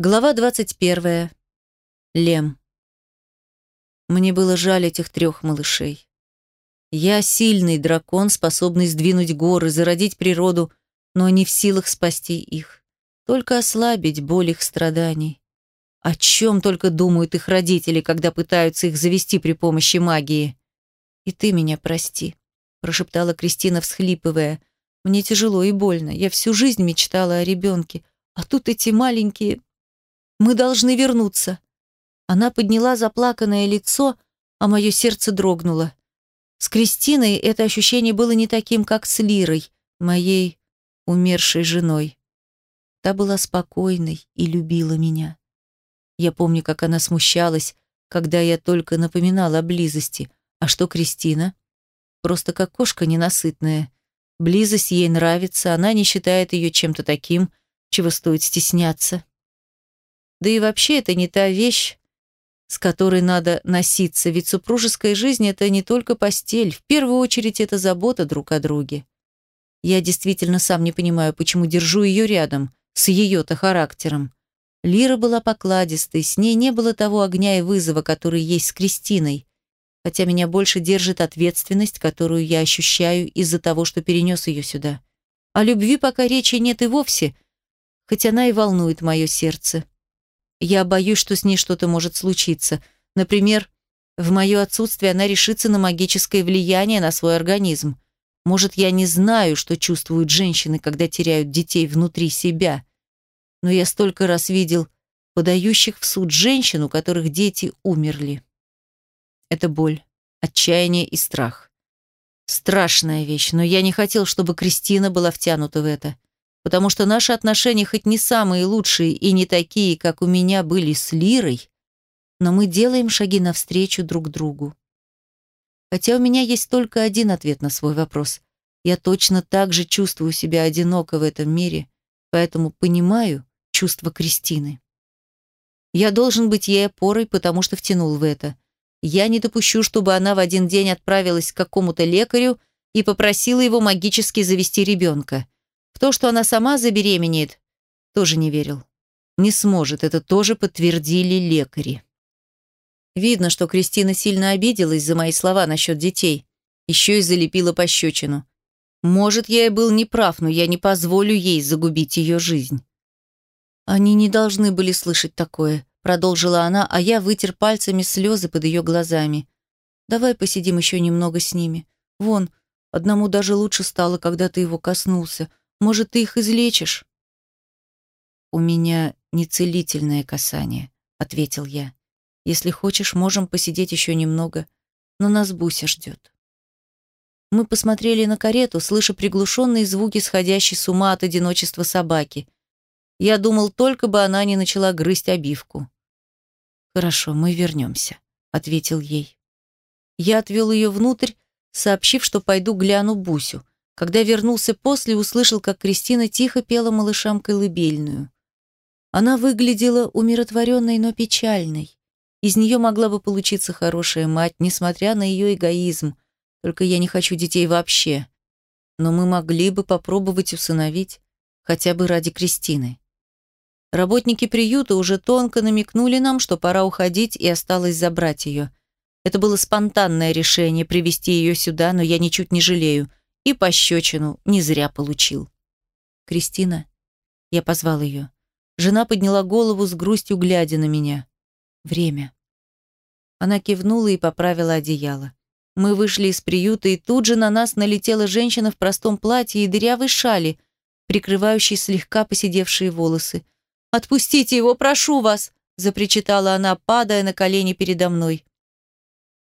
Глава 21. Лем. Мне было жаль этих трех малышей. Я сильный дракон, способный сдвинуть горы, зародить природу, но не в силах спасти их. Только ослабить боль их страданий. О чем только думают их родители, когда пытаются их завести при помощи магии. «И ты меня прости», – прошептала Кристина, всхлипывая. «Мне тяжело и больно. Я всю жизнь мечтала о ребенке. А тут эти маленькие мы должны вернуться». Она подняла заплаканное лицо, а мое сердце дрогнуло. С Кристиной это ощущение было не таким, как с Лирой, моей умершей женой. Та была спокойной и любила меня. Я помню, как она смущалась, когда я только напоминала о близости. А что Кристина? Просто как кошка ненасытная. Близость ей нравится, она не считает ее чем-то таким, чего стоит стесняться. Да и вообще это не та вещь, с которой надо носиться, ведь супружеская жизнь – это не только постель, в первую очередь это забота друг о друге. Я действительно сам не понимаю, почему держу ее рядом, с ее-то характером. Лира была покладистой, с ней не было того огня и вызова, который есть с Кристиной, хотя меня больше держит ответственность, которую я ощущаю из-за того, что перенес ее сюда. О любви пока речи нет и вовсе, хоть она и волнует мое сердце. Я боюсь, что с ней что-то может случиться. Например, в мое отсутствие она решится на магическое влияние на свой организм. Может, я не знаю, что чувствуют женщины, когда теряют детей внутри себя. Но я столько раз видел подающих в суд женщин, у которых дети умерли. Это боль, отчаяние и страх. Страшная вещь, но я не хотел, чтобы Кристина была втянута в это потому что наши отношения хоть не самые лучшие и не такие, как у меня были с Лирой, но мы делаем шаги навстречу друг другу. Хотя у меня есть только один ответ на свой вопрос. Я точно так же чувствую себя одиноко в этом мире, поэтому понимаю чувство Кристины. Я должен быть ей опорой, потому что втянул в это. Я не допущу, чтобы она в один день отправилась к какому-то лекарю и попросила его магически завести ребенка. В то, что она сама забеременеет, тоже не верил. Не сможет, это тоже подтвердили лекари. Видно, что Кристина сильно обиделась за мои слова насчет детей. Еще и залепила пощечину. Может, я и был неправ, но я не позволю ей загубить ее жизнь. Они не должны были слышать такое, продолжила она, а я вытер пальцами слезы под ее глазами. Давай посидим еще немного с ними. Вон, одному даже лучше стало, когда ты его коснулся. Может, ты их излечишь?» «У меня нецелительное касание», — ответил я. «Если хочешь, можем посидеть еще немного, но нас Буся ждет». Мы посмотрели на карету, слыша приглушенные звуки, сходящие с ума от одиночества собаки. Я думал, только бы она не начала грызть обивку. «Хорошо, мы вернемся», — ответил ей. Я отвел ее внутрь, сообщив, что пойду гляну Бусю. Когда вернулся после, услышал, как Кристина тихо пела малышам колыбельную. Она выглядела умиротворенной, но печальной. Из нее могла бы получиться хорошая мать, несмотря на ее эгоизм. Только я не хочу детей вообще. Но мы могли бы попробовать усыновить, хотя бы ради Кристины. Работники приюта уже тонко намекнули нам, что пора уходить и осталось забрать ее. Это было спонтанное решение привести ее сюда, но я ничуть не жалею и пощечину не зря получил. «Кристина?» Я позвал ее. Жена подняла голову с грустью, глядя на меня. «Время». Она кивнула и поправила одеяло. Мы вышли из приюта, и тут же на нас налетела женщина в простом платье и дырявой шали, прикрывающей слегка поседевшие волосы. «Отпустите его, прошу вас!» – запричитала она, падая на колени передо мной.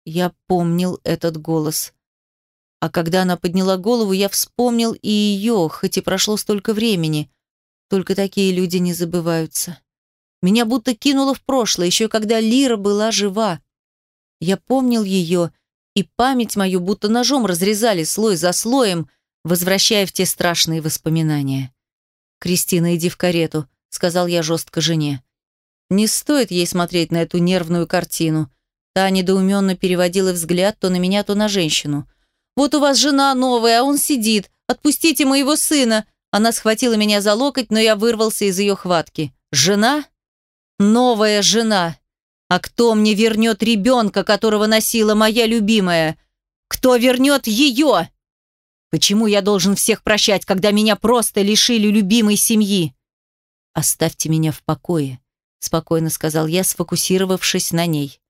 Я помнил этот голос. А когда она подняла голову, я вспомнил и ее, хоть и прошло столько времени. Только такие люди не забываются. Меня будто кинуло в прошлое, еще когда Лира была жива. Я помнил ее, и память мою будто ножом разрезали слой за слоем, возвращая в те страшные воспоминания. «Кристина, иди в карету», — сказал я жестко жене. Не стоит ей смотреть на эту нервную картину. Та недоуменно переводила взгляд то на меня, то на женщину — вот у вас жена новая, а он сидит. Отпустите моего сына!» Она схватила меня за локоть, но я вырвался из ее хватки. «Жена? Новая жена. А кто мне вернет ребенка, которого носила моя любимая? Кто вернет ее? Почему я должен всех прощать, когда меня просто лишили любимой семьи? Оставьте меня в покое, спокойно сказал я, сфокусировавшись на ней.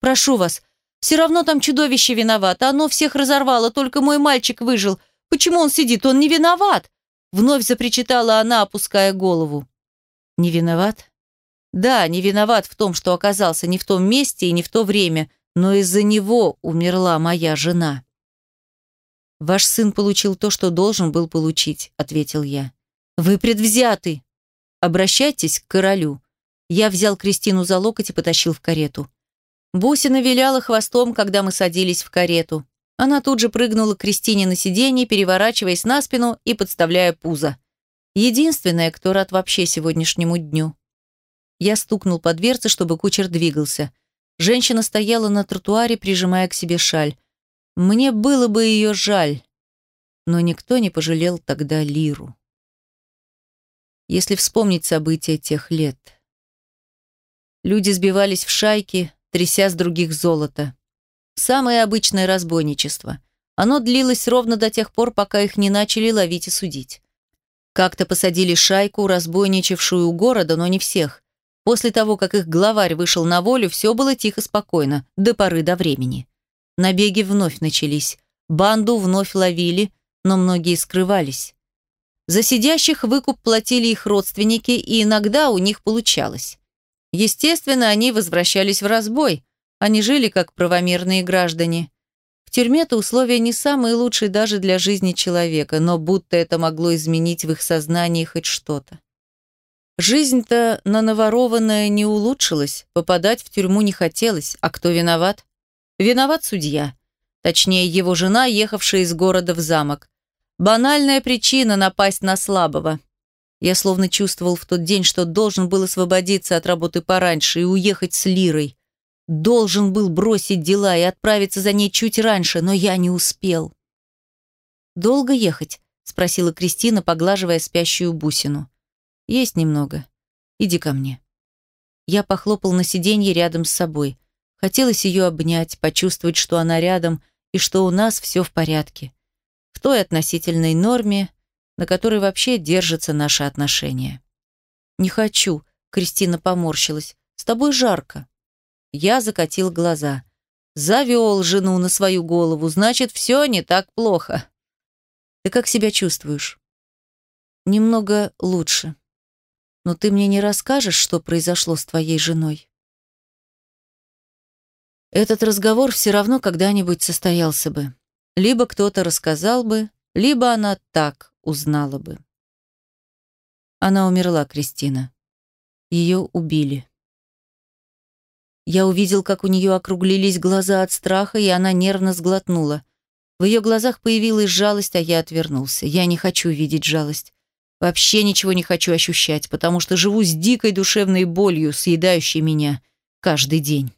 Прошу вас, все равно там чудовище виновато, оно всех разорвало, только мой мальчик выжил. Почему он сидит? Он не виноват!» Вновь запричитала она, опуская голову. «Не виноват?» «Да, не виноват в том, что оказался не в том месте и не в то время, но из-за него умерла моя жена». «Ваш сын получил то, что должен был получить», — ответил я. «Вы предвзяты. Обращайтесь к королю». Я взял Кристину за локоть и потащил в карету. Бусина виляла хвостом, когда мы садились в карету. Она тут же прыгнула к Кристине на сиденье, переворачиваясь на спину и подставляя пузо. Единственная, кто рад вообще сегодняшнему дню. Я стукнул по дверце, чтобы кучер двигался. Женщина стояла на тротуаре, прижимая к себе шаль. Мне было бы ее жаль, но никто не пожалел тогда Лиру. Если вспомнить события тех лет. Люди сбивались в шайки, тряся с других золота. Самое обычное разбойничество. Оно длилось ровно до тех пор, пока их не начали ловить и судить. Как-то посадили шайку, разбойничавшую у города, но не всех. После того, как их главарь вышел на волю, все было тихо-спокойно, до поры до времени. Набеги вновь начались. Банду вновь ловили, но многие скрывались. За сидящих выкуп платили их родственники, и иногда у них получалось. Естественно, они возвращались в разбой. Они жили как правомерные граждане. В тюрьме-то условия не самые лучшие даже для жизни человека, но будто это могло изменить в их сознании хоть что-то. Жизнь-то на наворованное не улучшилась, попадать в тюрьму не хотелось, а кто виноват? Виноват судья. Точнее, его жена, ехавшая из города в замок. Банальная причина напасть на слабого. Я словно чувствовал в тот день, что должен был освободиться от работы пораньше и уехать с Лирой. Должен был бросить дела и отправиться за ней чуть раньше, но я не успел. «Долго ехать?» – спросила Кристина, поглаживая спящую бусину. «Есть немного. Иди ко мне». Я похлопал на сиденье рядом с собой. Хотелось ее обнять, почувствовать, что она рядом и что у нас все в порядке. В той относительной норме, на которой вообще держатся наши отношения. «Не хочу», — Кристина поморщилась. «С тобой жарко». Я закатил глаза. Завел жену на свою голову, значит, все не так плохо. Ты как себя чувствуешь? Немного лучше. Но ты мне не расскажешь, что произошло с твоей женой? Этот разговор все равно когда-нибудь состоялся бы. Либо кто-то рассказал бы, либо она так узнала бы. Она умерла, Кристина. Ее убили. Я увидел, как у нее округлились глаза от страха, и она нервно сглотнула. В ее глазах появилась жалость, а я отвернулся. Я не хочу видеть жалость. Вообще ничего не хочу ощущать, потому что живу с дикой душевной болью, съедающей меня каждый день.